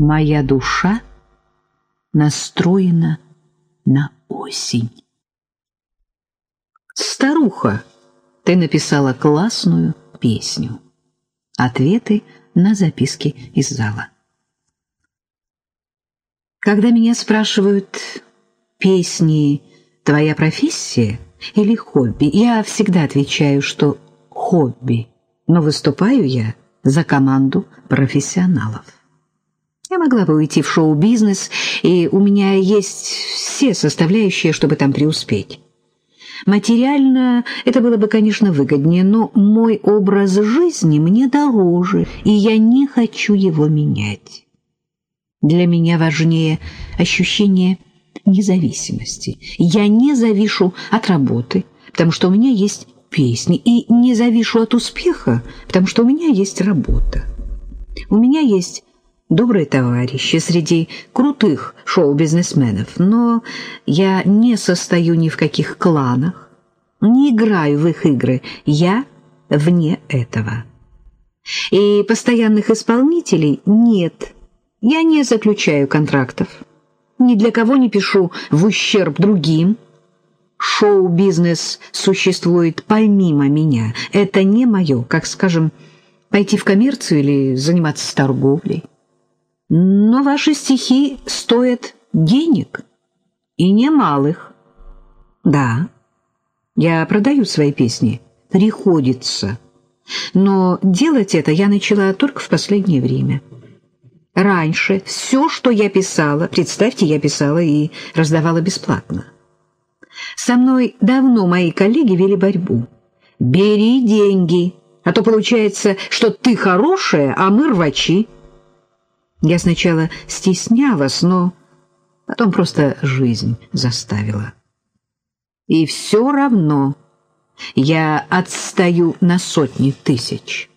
Моя душа настроена на осень. Старуха, ты написала классную песню. Ответы на записки из зала. Когда меня спрашивают, песни твоя профессия или хобби, я всегда отвечаю, что хобби, но выступаю я за команду профессионалов. Я могла бы уйти в шоу-бизнес, и у меня есть все составляющие, чтобы там преуспеть. Материально это было бы, конечно, выгоднее, но мой образ жизни мне дороже, и я не хочу его менять. Для меня важнее ощущение независимости. Я не завишу от работы, потому что у меня есть песни, и не завишу от успеха, потому что у меня есть работа. У меня есть добрые товарищи среди крутых шоу-бизнесменов, но я не состою ни в каких кланах, не играю в их игры, я вне этого. И постоянных исполнителей нет, я не заключаю контрактов, ни для кого не пишу в ущерб другим. Шоу-бизнес существует помимо меня, это не мое, как, скажем, пойти в коммерцию или заниматься торговлей. Но ваши стихи стоят денег, и немалых. Да, я продаю свои песни, приходится. Но делать это я начала только в последнее время. Раньше все, что я писала, представьте, я писала и раздавала бесплатно. Со мной давно мои коллеги вели борьбу. «Бери деньги, а то получается, что ты хорошая, а мы рвачи». Я сначала стеснялась, но потом просто жизнь заставила. И все равно я отстаю на сотни тысяч.